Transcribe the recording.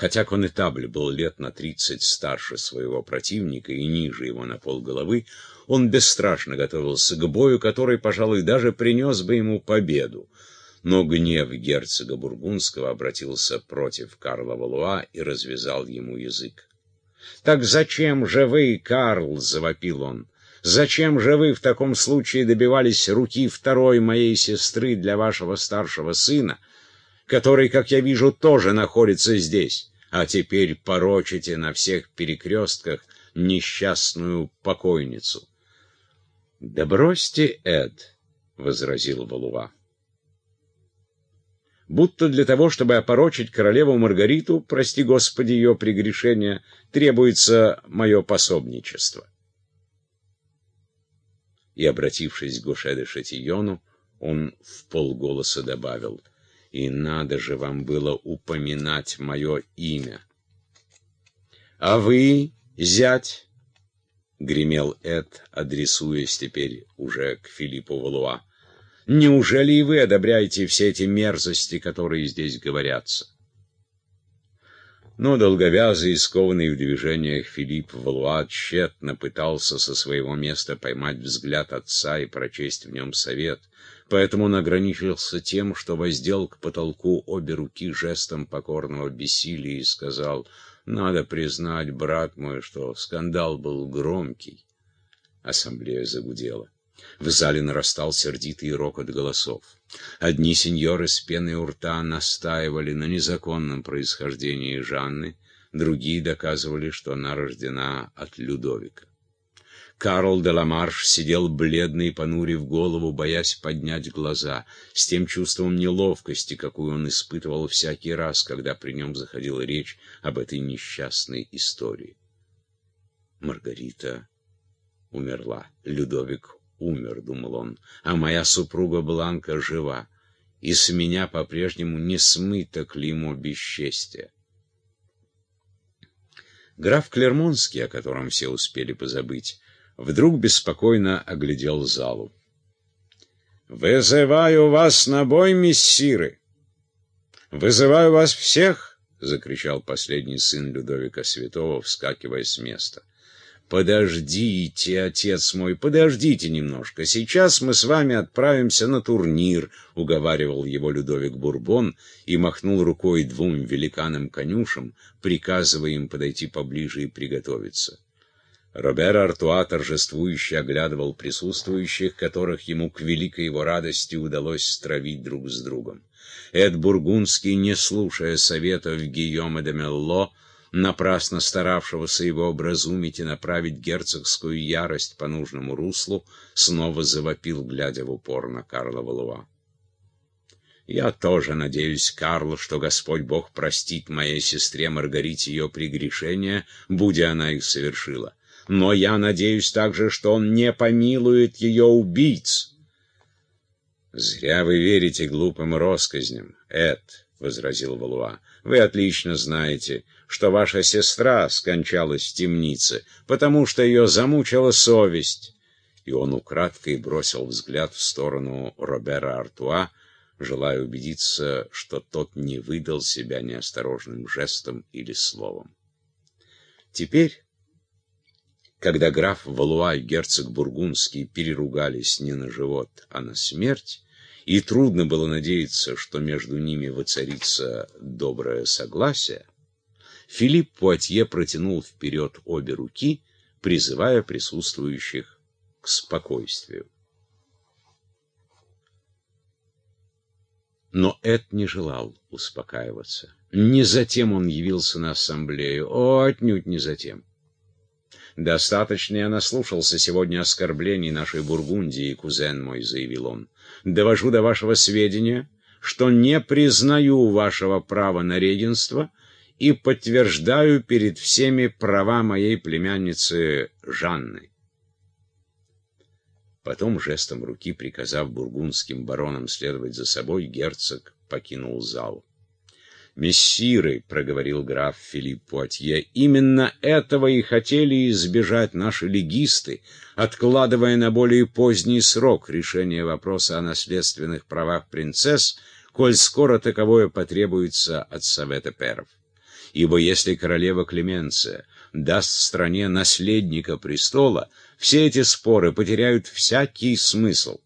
Хотя конетабль был лет на тридцать старше своего противника и ниже его на полголовы, он бесстрашно готовился к бою, который, пожалуй, даже принес бы ему победу. Но гнев герцога Бургундского обратился против Карла Валуа и развязал ему язык. «Так зачем же вы, Карл?» — завопил он. «Зачем же вы в таком случае добивались руки второй моей сестры для вашего старшего сына, который, как я вижу, тоже находится здесь?» А теперь порочите на всех перекрестках несчастную покойницу. — Да бросьте, Эд, — возразил Валуа. Будто для того, чтобы опорочить королеву Маргариту, прости Господи ее прегрешения, требуется мое пособничество. И, обратившись к Гоше де Шатиону, он в полголоса добавил — и надо же вам было упоминать мое имя. — А вы, зять? — гремел Эд, адресуясь теперь уже к Филиппу Валуа. — Неужели и вы одобряете все эти мерзости, которые здесь говорятся? Но долговязый скованный в движениях Филипп Валуа тщетно пытался со своего места поймать взгляд отца и прочесть в нем совет — Поэтому он ограничился тем, что воздел к потолку обе руки жестом покорного бессилия и сказал, «Надо признать, брат мой, что скандал был громкий». Ассамблея загудела. В зале нарастал сердитый рокот голосов. Одни сеньоры с пеной у рта настаивали на незаконном происхождении Жанны, другие доказывали, что она рождена от Людовика. Карл де Ламарш сидел бледный, понурив голову, боясь поднять глаза, с тем чувством неловкости, какую он испытывал всякий раз, когда при нем заходила речь об этой несчастной истории. Маргарита умерла, Людовик умер, думал он, а моя супруга Бланка жива, и с меня по-прежнему не смыто клеймо бесчестия. Граф Клермонский, о котором все успели позабыть, вдруг беспокойно оглядел залу. «Вызываю вас на бой, мессиры! Вызываю вас всех!» — закричал последний сын Людовика Святого, вскакивая с места. «Подождите, отец мой, подождите немножко. Сейчас мы с вами отправимся на турнир», — уговаривал его Людовик Бурбон и махнул рукой двум великанам-конюшам, приказывая им подойти поближе и приготовиться. Робер Артуа торжествующе оглядывал присутствующих, которых ему к великой его радости удалось стравить друг с другом. Эд Бургундский, не слушая советов Гийома де Мелло, напрасно старавшегося его образумить и направить герцогскую ярость по нужному руслу, снова завопил, глядя в упор на Карла Валуа. «Я тоже надеюсь, Карл, что Господь Бог простит моей сестре Маргарите ее прегрешения, будя она их совершила но я надеюсь также, что он не помилует ее убийц. — Зря вы верите глупым россказням, Эд, — возразил Валуа. — Вы отлично знаете, что ваша сестра скончалась в темнице, потому что ее замучила совесть. И он украдкой бросил взгляд в сторону Робера Артуа, желая убедиться, что тот не выдал себя неосторожным жестом или словом. Теперь когда граф Валуа и герцог Бургундский переругались не на живот, а на смерть, и трудно было надеяться, что между ними воцарится доброе согласие, Филипп Пуатье протянул вперед обе руки, призывая присутствующих к спокойствию. Но Эд не желал успокаиваться. Не затем он явился на ассамблею, отнюдь не затем. «Достаточно я наслушался сегодня оскорблений нашей Бургундии, кузен мой», — заявил он. «Довожу до вашего сведения, что не признаю вашего права на регенство и подтверждаю перед всеми права моей племянницы Жанны». Потом, жестом руки приказав бургундским баронам следовать за собой, герцог покинул зал. «Мессиры», — проговорил граф Филипп Пуатье, — «именно этого и хотели избежать наши легисты, откладывая на более поздний срок решение вопроса о наследственных правах принцесс, коль скоро таковое потребуется от Совета Перов. ибо если королева Клеменция даст стране наследника престола, все эти споры потеряют всякий смысл.